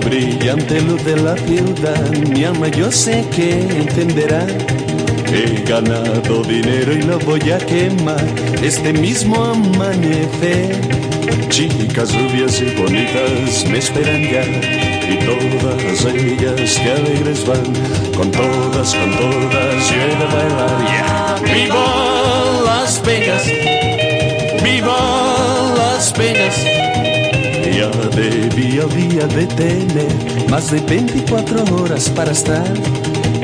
de luz de la ciudad, mi alma yo sé que entenderá. He ganado dinero y lo voy a quemar este mismo amanecer. Chicas rubias y bonitas me esperan ya y todas ellas que alegres van, con todas, con todas yo he bailar ya. ¡Viva Las Vegas! ¡Viva Las Vegas! Ya debía día de tener más de 24 horas para estar,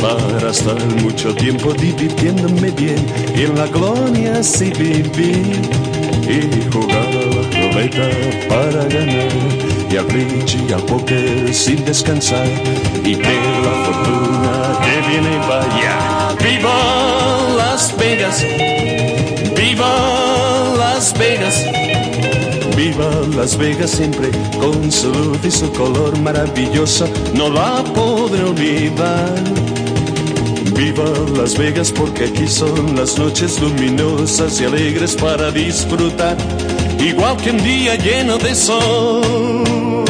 para estar mucho tiempo divirtiéndome bien y en la gloria sí vivir y jugar a la ruleta para ganar y al bridge y al póker sin descansar y ver la fortuna que viene vaya. ¡Viva Las Vegas! Viva Las Vegas siempre con su luz y su color maravilloso, no la podré olvidar. Viva Las Vegas porque aquí son las noches luminosas y alegres para disfrutar, igual que un día lleno de sol.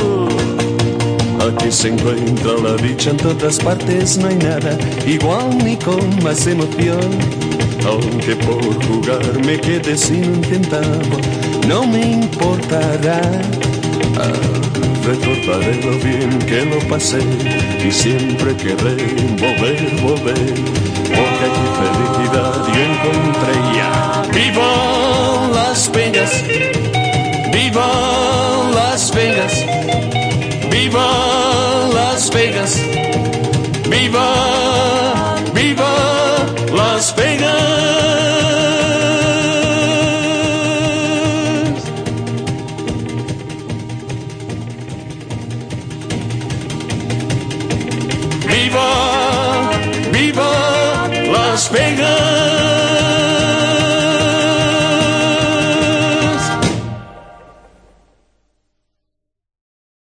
Aquí se encuentra la dicha en todas partes, no hay nada igual ni con más emoción. Aunque por jugar me quede sin un no me importará. Ah, recordaré lo bien que lo pasé y siempre querré volver, volver, porque aquí felicidad yo encontré ya. ¡Viva Las Vegas! ¡Viva Las Vegas! viva, viva Las Vegas.